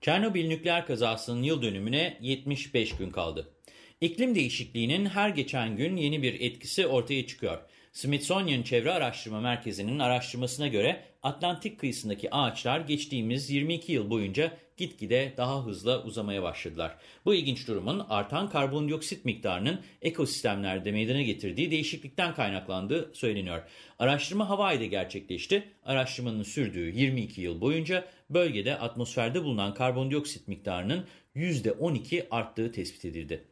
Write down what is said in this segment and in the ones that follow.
Çernobil nükleer kazasının yıl dönümüne 75 gün kaldı. İklim değişikliğinin her geçen gün yeni bir etkisi ortaya çıkıyor. Smithsonian Çevre Araştırma Merkezi'nin araştırmasına göre Atlantik kıyısındaki ağaçlar geçtiğimiz 22 yıl boyunca gitgide daha hızlı uzamaya başladılar. Bu ilginç durumun artan karbondioksit miktarının ekosistemlerde meydana getirdiği değişiklikten kaynaklandığı söyleniyor. Araştırma Hawaii'de gerçekleşti. Araştırmanın sürdüğü 22 yıl boyunca bölgede atmosferde bulunan karbondioksit miktarının %12 arttığı tespit edildi.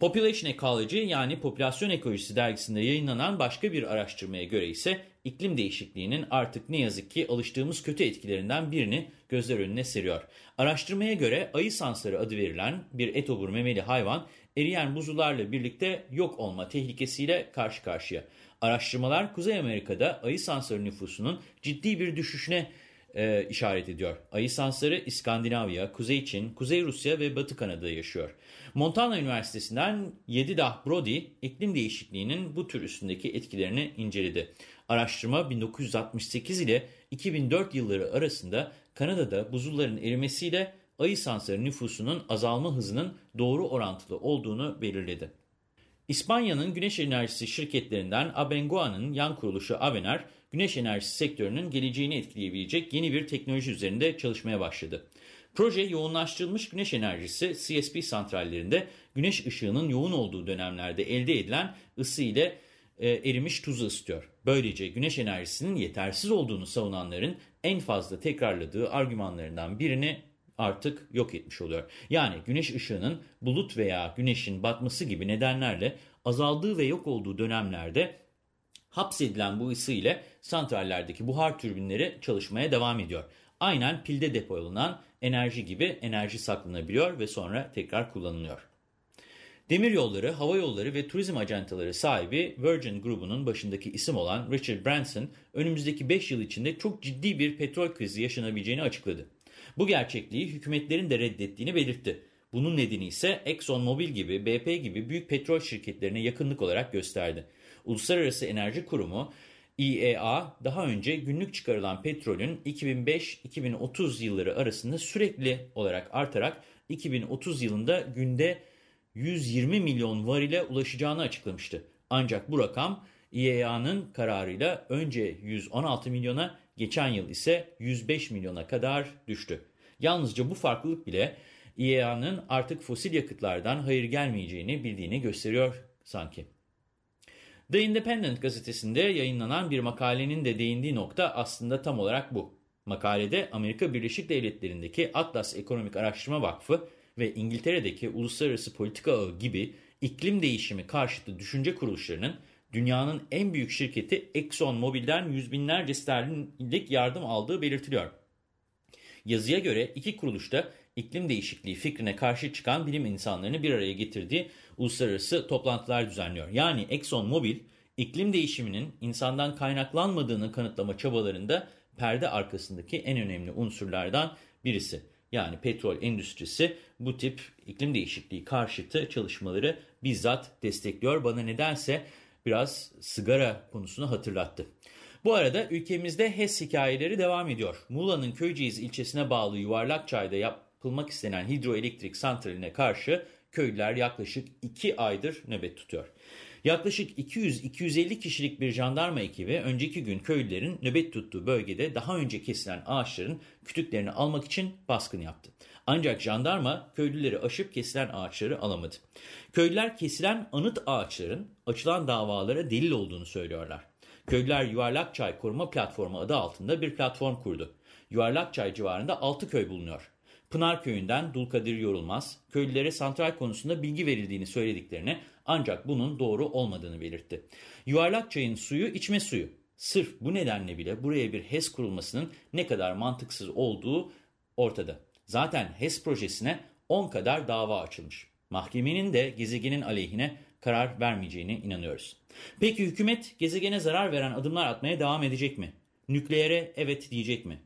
Population Ecology yani Popülasyon Ekolojisi dergisinde yayınlanan başka bir araştırmaya göre ise iklim değişikliğinin artık ne yazık ki alıştığımız kötü etkilerinden birini gözler önüne seriyor. Araştırmaya göre ayı sansarı adı verilen bir etobur memeli hayvan eriyen buzullarla birlikte yok olma tehlikesiyle karşı karşıya. Araştırmalar Kuzey Amerika'da ayı sansarı nüfusunun ciddi bir düşüşüne e, işaret ediyor. Ayı sansarı İskandinavya, Kuzey Çin, Kuzey Rusya ve Batı Kanada'da yaşıyor. Montana Üniversitesi'nden Yedidah Brody iklim değişikliğinin bu tür üstündeki etkilerini inceledi. Araştırma 1968 ile 2004 yılları arasında Kanada'da buzulların erimesiyle ayı sansarı nüfusunun azalma hızının doğru orantılı olduğunu belirledi. İspanya'nın güneş enerjisi şirketlerinden Abengoa'nın yan kuruluşu Avener, güneş enerjisi sektörünün geleceğini etkileyebilecek yeni bir teknoloji üzerinde çalışmaya başladı. Proje yoğunlaştırılmış güneş enerjisi CSP santrallerinde güneş ışığının yoğun olduğu dönemlerde elde edilen ısı ile e, erimiş tuzu ısıtıyor. Böylece güneş enerjisinin yetersiz olduğunu savunanların en fazla tekrarladığı argümanlarından birini artık yok etmiş oluyor. Yani güneş ışığının bulut veya güneşin batması gibi nedenlerle azaldığı ve yok olduğu dönemlerde hapsedilen bu ısı ile santrallerdeki buhar türbinleri çalışmaya devam ediyor. Aynen pilde depolanan enerji gibi enerji saklanabiliyor ve sonra tekrar kullanılıyor. Demiryolları, hava yolları ve turizm ajantaları sahibi Virgin grubunun başındaki isim olan Richard Branson, önümüzdeki 5 yıl içinde çok ciddi bir petrol krizi yaşanabileceğini açıkladı. Bu gerçekliği hükümetlerin de reddettiğini belirtti. Bunun nedeni ise ExxonMobil gibi, BP gibi büyük petrol şirketlerine yakınlık olarak gösterdi. Uluslararası Enerji Kurumu, IEA daha önce günlük çıkarılan petrolün 2005-2030 yılları arasında sürekli olarak artarak 2030 yılında günde 120 milyon varile ulaşacağını açıklamıştı. Ancak bu rakam IEA'nın kararıyla önce 116 milyona, geçen yıl ise 105 milyona kadar düştü. Yalnızca bu farklılık bile IEA'nın artık fosil yakıtlardan hayır gelmeyeceğini bildiğini gösteriyor sanki. The Independent gazetesinde yayınlanan bir makalenin de değindiği nokta aslında tam olarak bu. Makalede Amerika Birleşik Devletleri'ndeki Atlas Ekonomik Araştırma Vakfı ve İngiltere'deki Uluslararası Politika Ağı gibi iklim değişimi karşıtı düşünce kuruluşlarının dünyanın en büyük şirketi Exxon Mobil'den yüz binlerce sterlinlik yardım aldığı belirtiliyor. Yazıya göre iki kuruluşta iklim değişikliği fikrine karşı çıkan bilim insanlarını bir araya getirdiği uluslararası toplantılar düzenliyor. Yani Exxon Mobil iklim değişiminin insandan kaynaklanmadığını kanıtlama çabalarında perde arkasındaki en önemli unsurlardan birisi. Yani petrol endüstrisi bu tip iklim değişikliği karşıtı çalışmaları bizzat destekliyor. Bana nedense biraz sigara konusunu hatırlattı. Bu arada ülkemizde HES hikayeleri devam ediyor. Muğla'nın Köyceğiz ilçesine bağlı Yuvarlakçay'da yapılmak istenen hidroelektrik santraline karşı köylüler yaklaşık 2 aydır nöbet tutuyor. Yaklaşık 200-250 kişilik bir jandarma ekibi önceki gün köylülerin nöbet tuttuğu bölgede daha önce kesilen ağaçların kütüklerini almak için baskın yaptı. Ancak jandarma köylüleri aşıp kesilen ağaçları alamadı. Köylüler kesilen anıt ağaçların açılan davalara delil olduğunu söylüyorlar. Köylüler Yuvarlakçay Koruma Platformu adı altında bir platform kurdu. Yuvarlakçay civarında 6 köy bulunuyor. Pınar Köyü'nden Dulkadir Yorulmaz, köylülere santral konusunda bilgi verildiğini söylediklerini ancak bunun doğru olmadığını belirtti. Yuvarlakçay'ın suyu içme suyu. Sırf bu nedenle bile buraya bir HES kurulmasının ne kadar mantıksız olduğu ortada. Zaten HES projesine 10 kadar dava açılmış. Mahkemenin de gezegenin aleyhine karar vermeyeceğine inanıyoruz. Peki hükümet gezegene zarar veren adımlar atmaya devam edecek mi? Nükleere evet diyecek mi?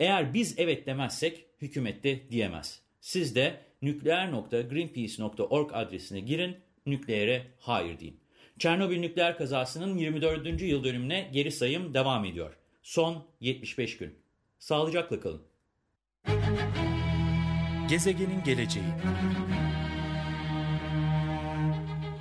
Eğer biz evet demezsek hükümet de diyemez. Siz de nükleer.greenpeace.org adresine girin, nükleere hayır deyin. Çernobil nükleer kazasının 24. yıl dönümüne geri sayım devam ediyor. Son 75 gün. Sağlıcakla kalın. Gezegenin geleceği